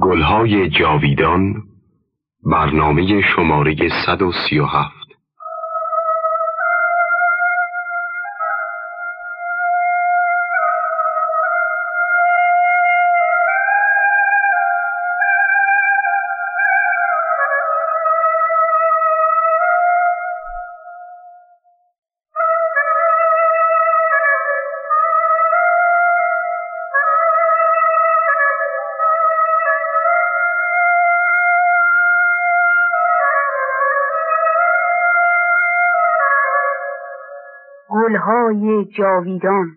گلهای جاویدان برنامه شماره 137 گلهای جاویدان.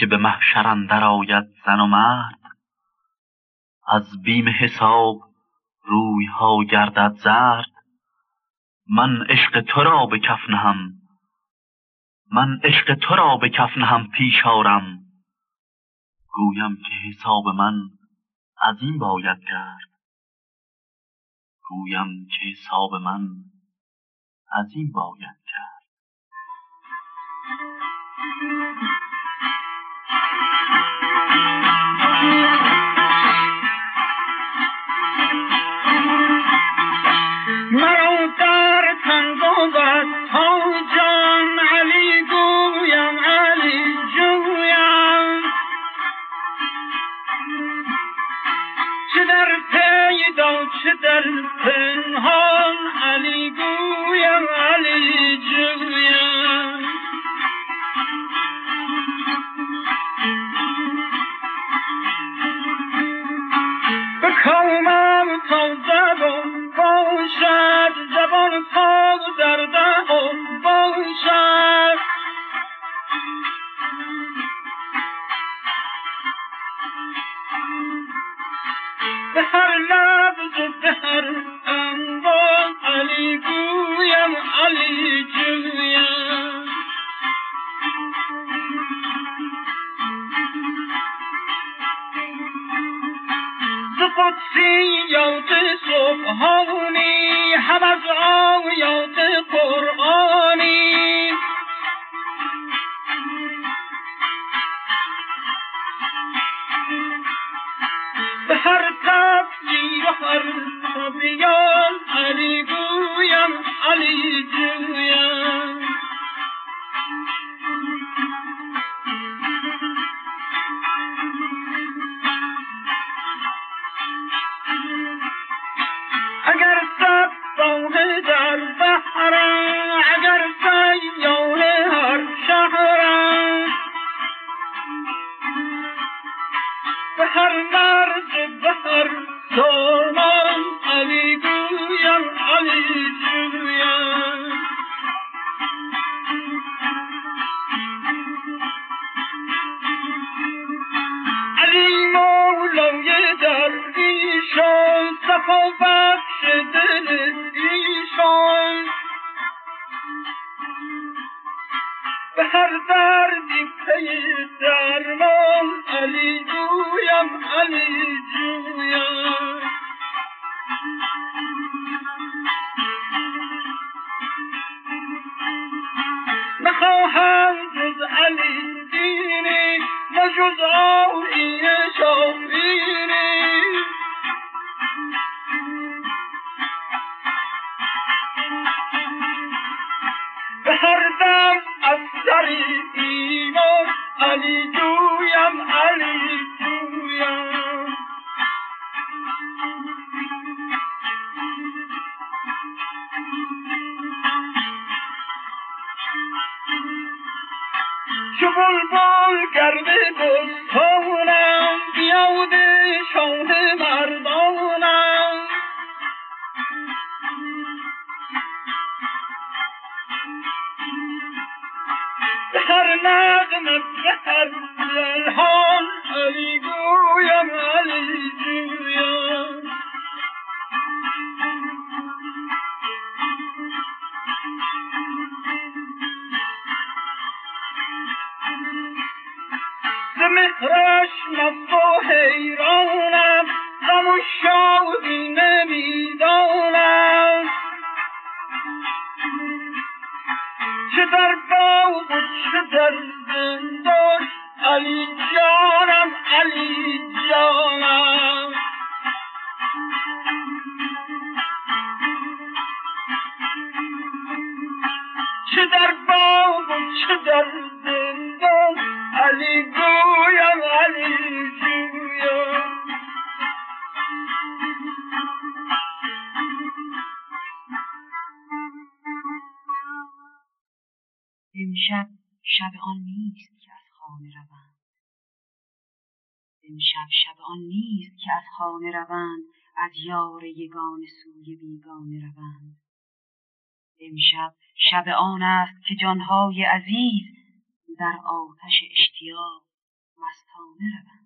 که به محشر اندر آید زن و مرد. از بیم حساب رویها گردد زرد. من عشق تو را به کف نهم. من عشق تو را به کف نهم پیش آرم. گویم که حساب من از این باید کرد گویم که حساب من از این باید چو بلبل گرد گلستانم بیاده شاه مردانم ز یگانه سوی بیگانه روند. امشب شب آن است که جانهای عزیز در آتش اشتیاق مستانه روند.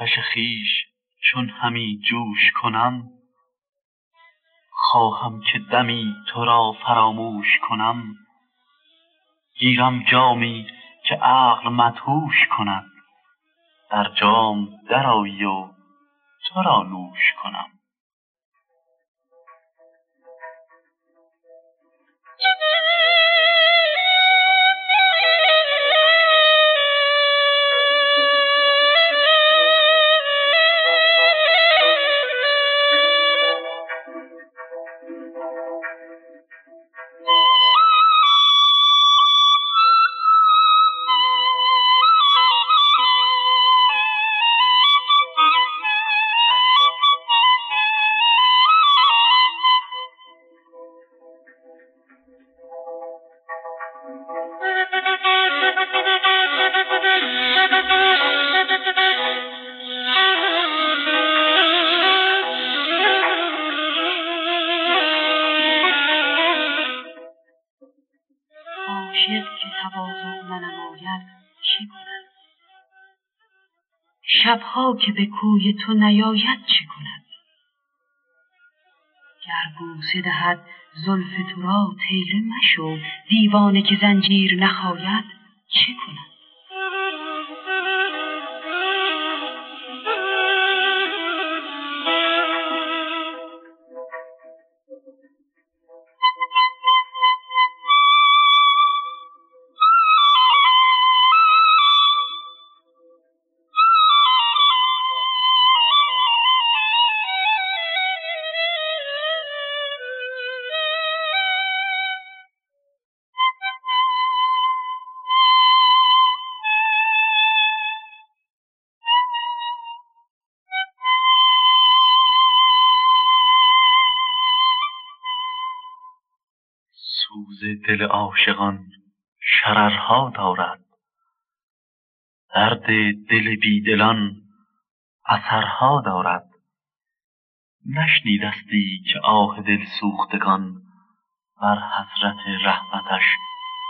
آتش خیش چون همی جوش کنم خواهم که دمی تو را فراموش کنم. گیرم جامی که عقل مدهوش کند در جام درآیی و تو را نوش کنم. که به کوی تو نیاید چه کند؟ گر بوسه دهد زلف تو را طیره مشو دیوانه که زنجیر نخاید دل عاشقان شررها دارد. درد دل بیدلان اثرها دارد. نشنیدستی که آه دل سوختگان بر حضرت رحمتش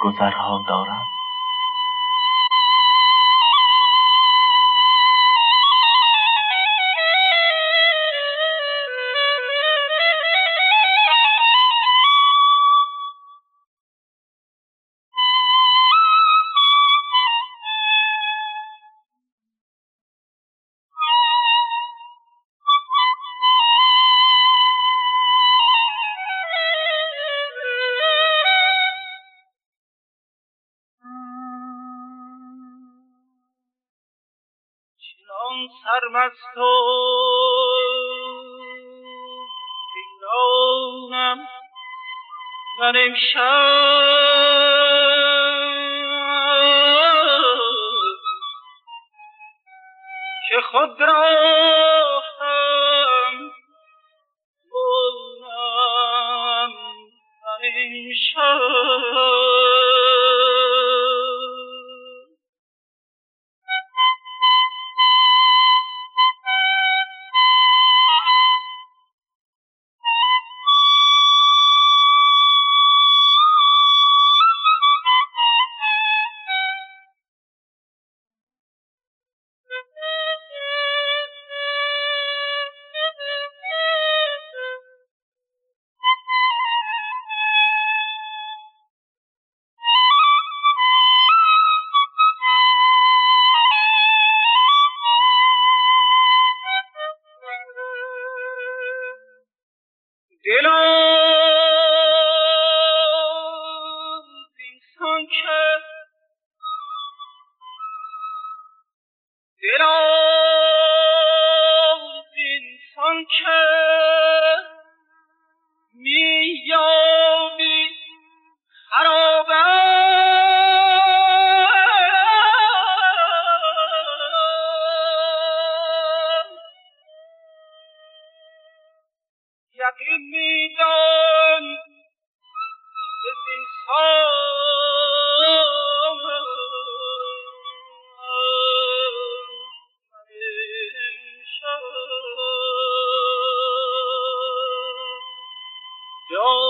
گذرها دارد؟ سرمست و Oh.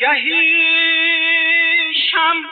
گهی شمع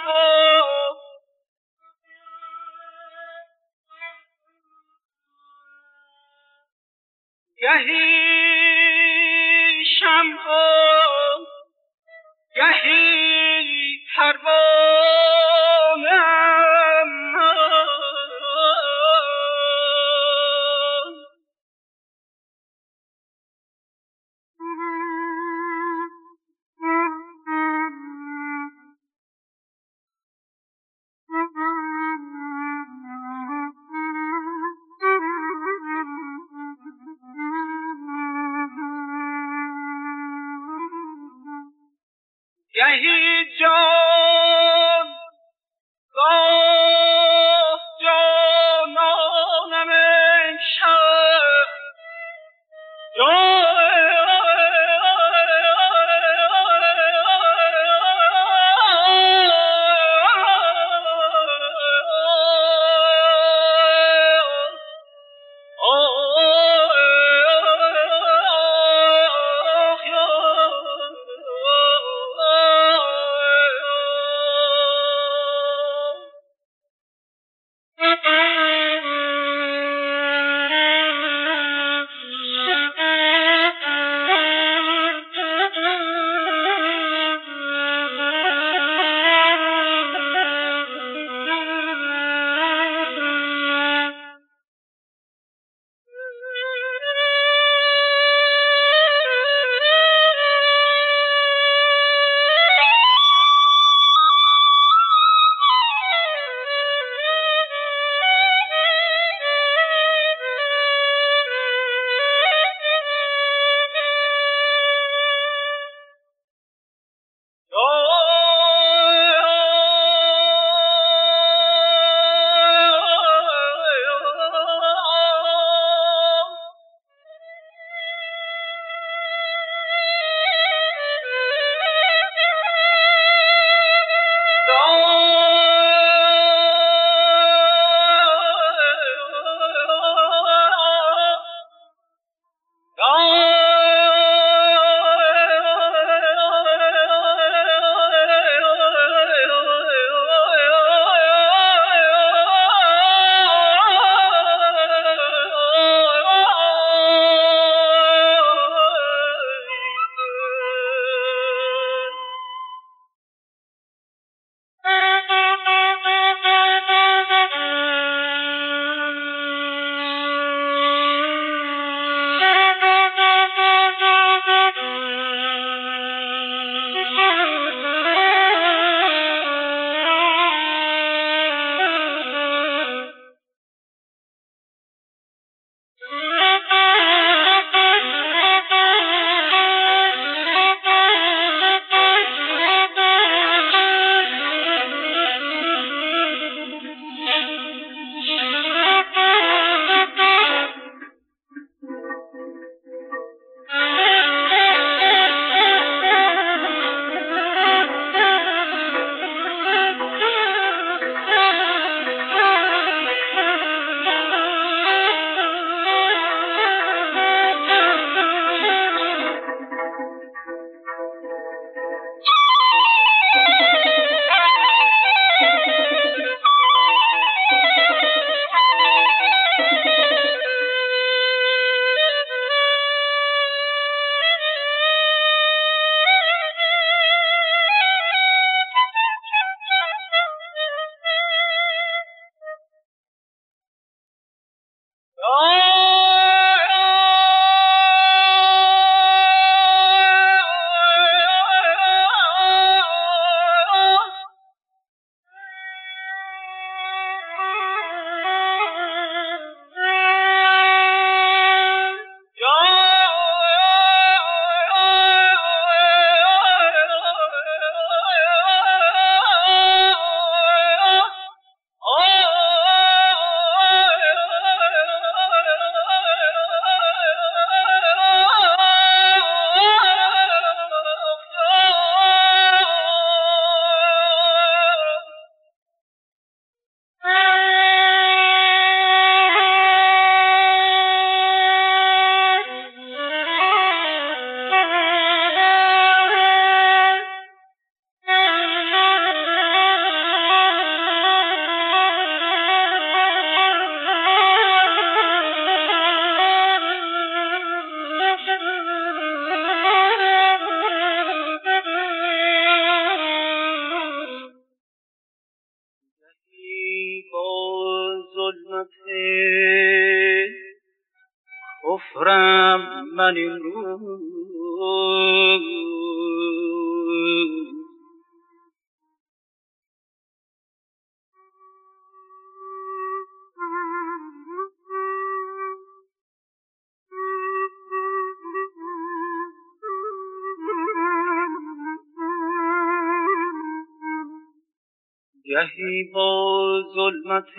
گهی با ظلمت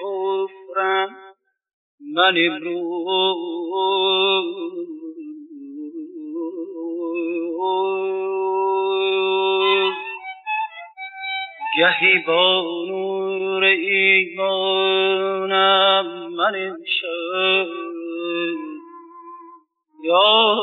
کفرم. من امروز گهی با نور ایمانم. من امشب یا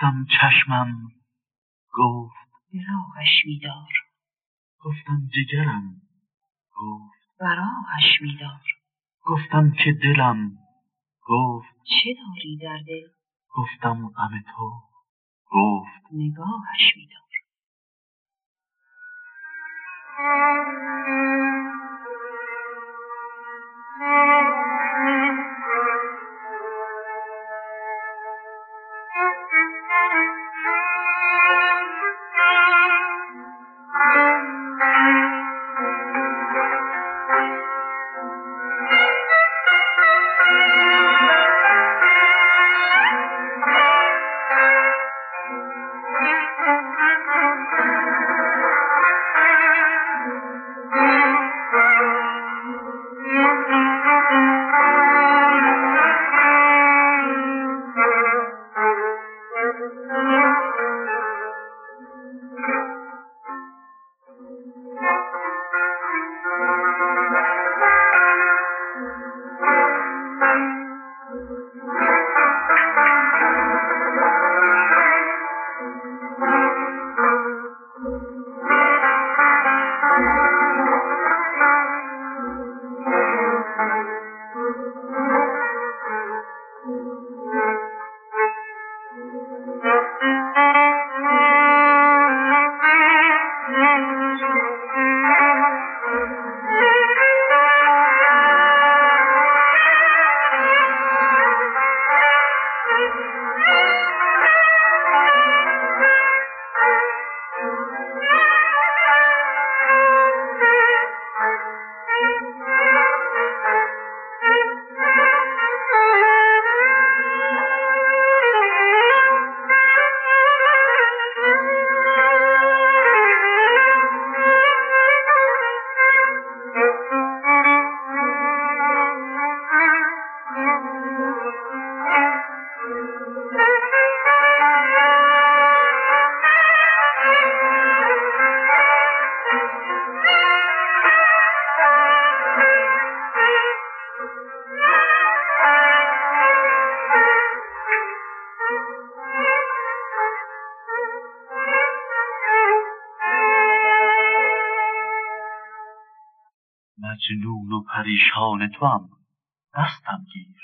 گفتم چشمم. گفت به راهش میدار گفتم جگرم. گفت براهش میدار گفتم که دلم. گفت چه داری در دل؟ گفتم غم تو. گفت نگاهش میدار پریشان توام. دستم گیر.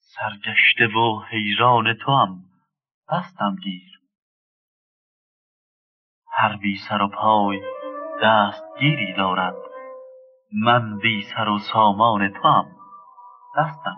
سرگشته و حیران توام. دستم گیر. هر بی سر و پای دستگیری دارد. من بی سر و سامان توام. دستم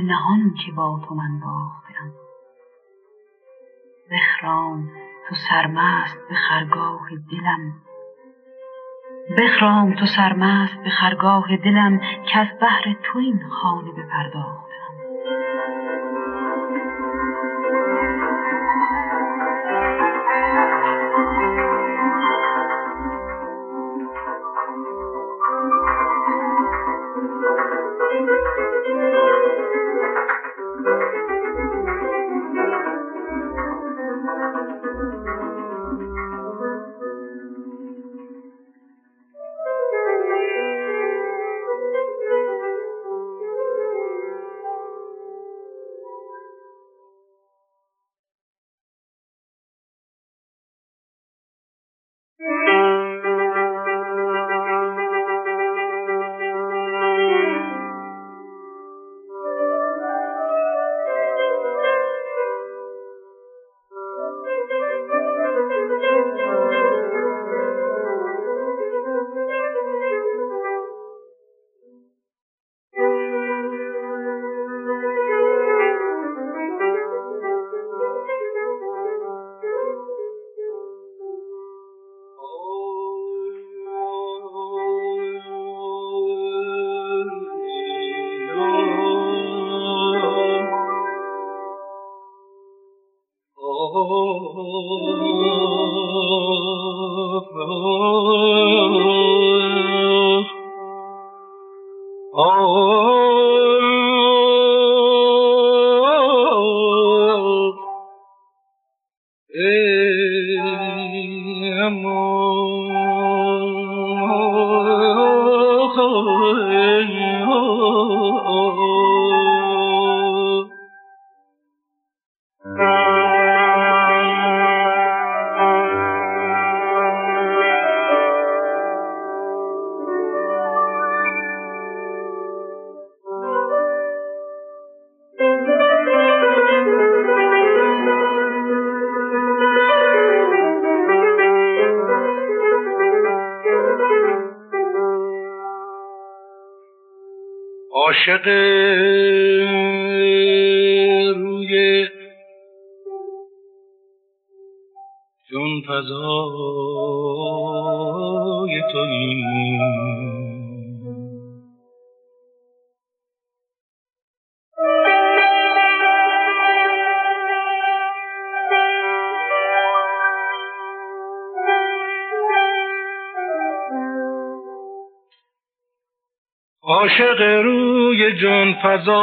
نهان که با تو من باختم. بخرام تو سرمست به خرگاه دلم. بخرام تو سرمست به خرگاه دلم که از بهر تو این خانه بپرداختم عاشق روی جان فضای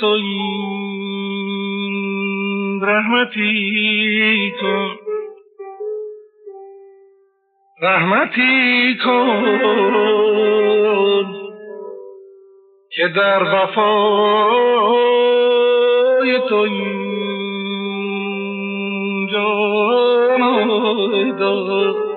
تو این رحمتی کن. رحمتی کن که در وفای تو این جان دار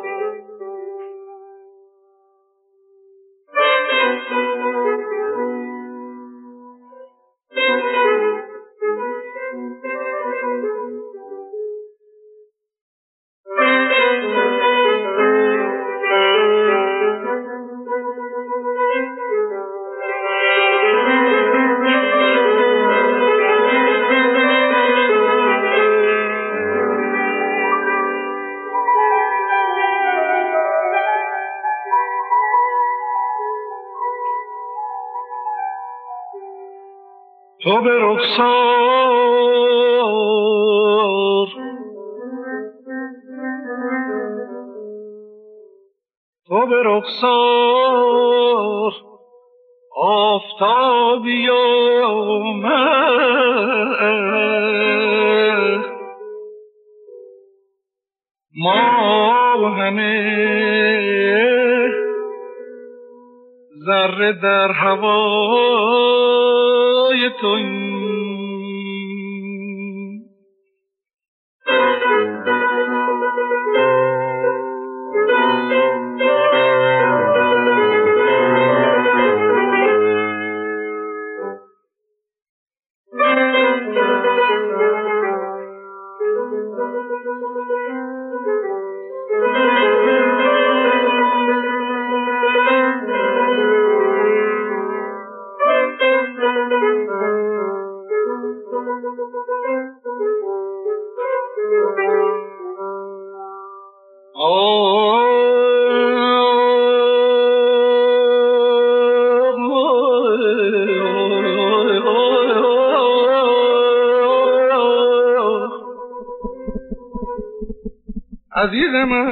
ما همه ذره در هوای تو عزیز من.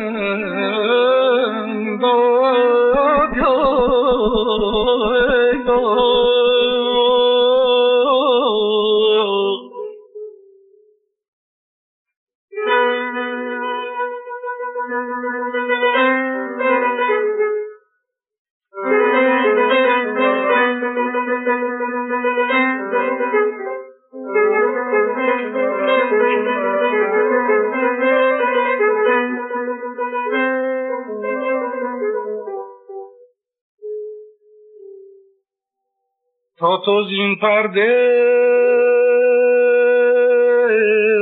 تو زین پرده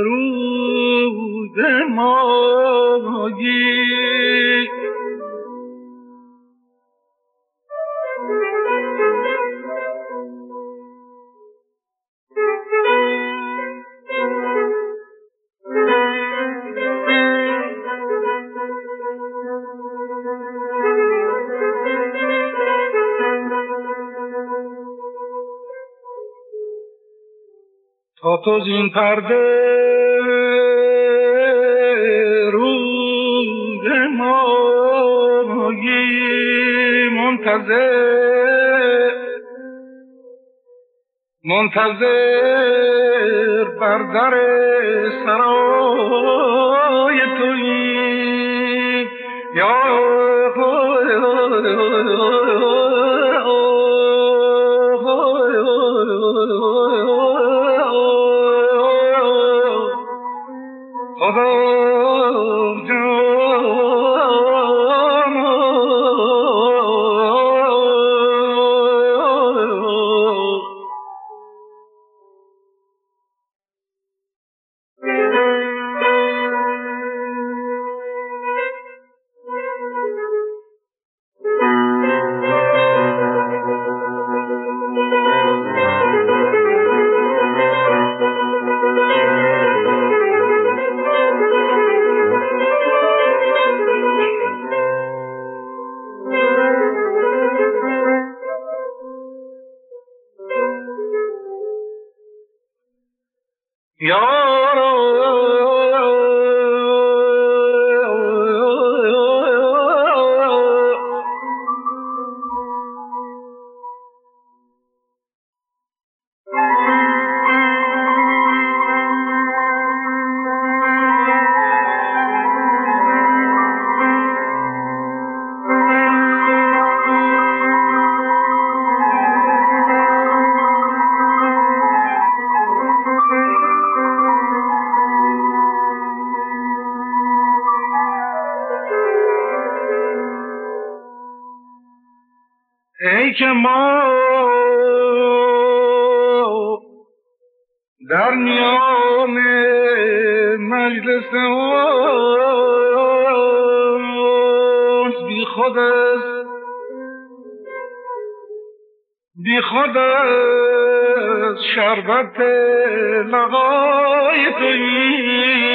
روز ماگی تو زین پرده روز ماهی منتظر منتظر بر در سرای تویی یا که ما در میان مجلس بی خود است. بی خود است شربت لغای تویی.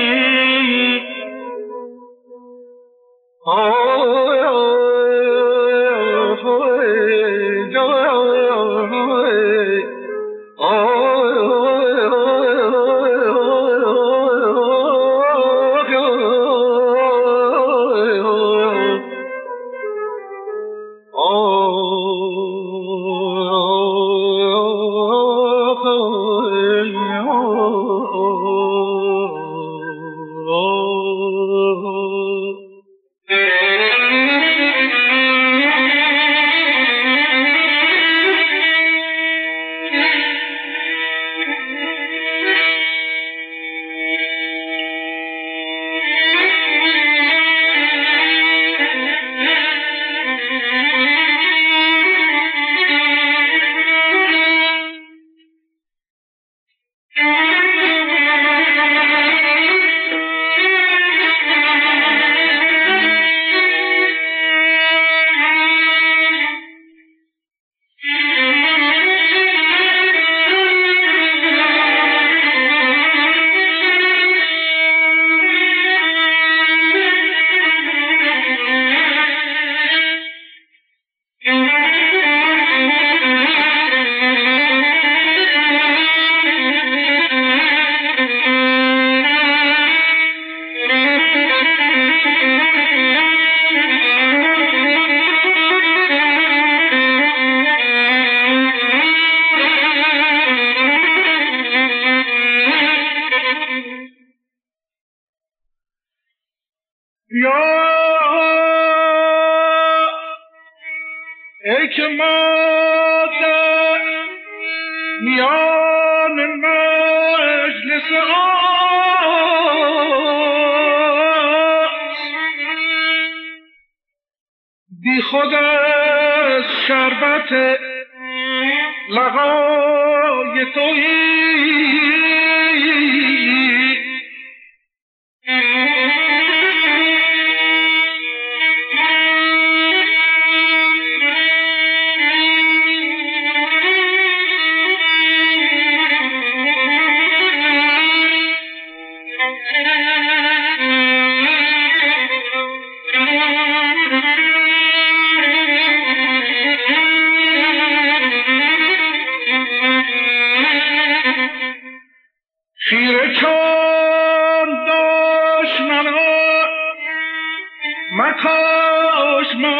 My cosmos.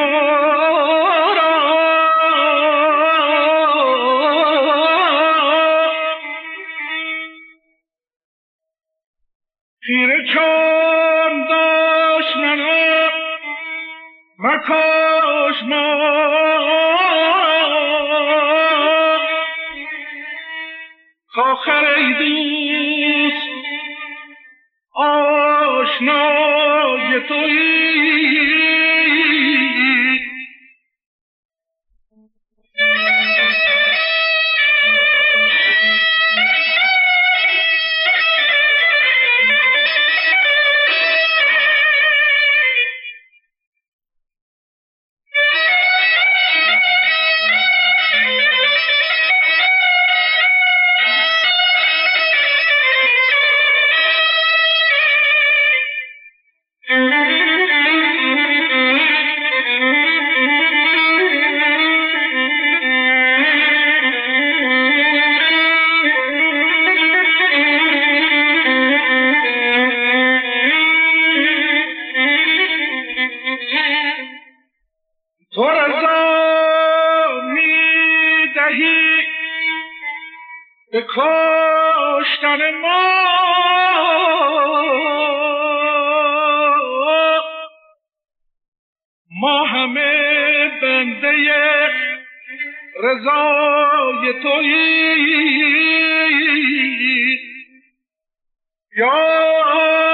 بنده رضای تویی. یا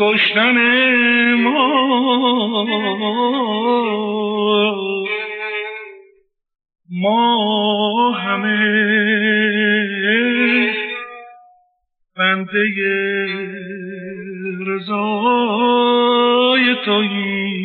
کشتن ما. ما همه بنده رضای تویی.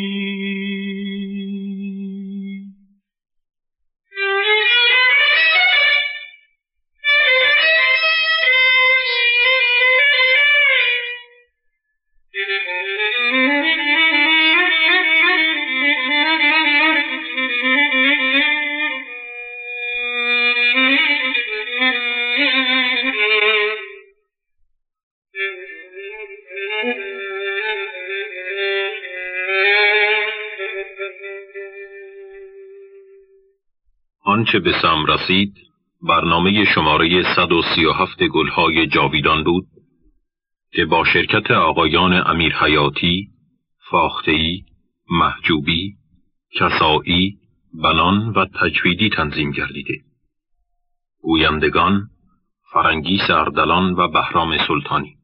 آنچه به سم رسید برنامه شماره 137 گلهای جاویدان بود که با شرکت آقایان امیر حیاتی، فاختهی، محجوبی، کسایی، بنان و تجویدی تنظیم گردیده. گویندگان فرنگی سردلان و بهرام سلطانی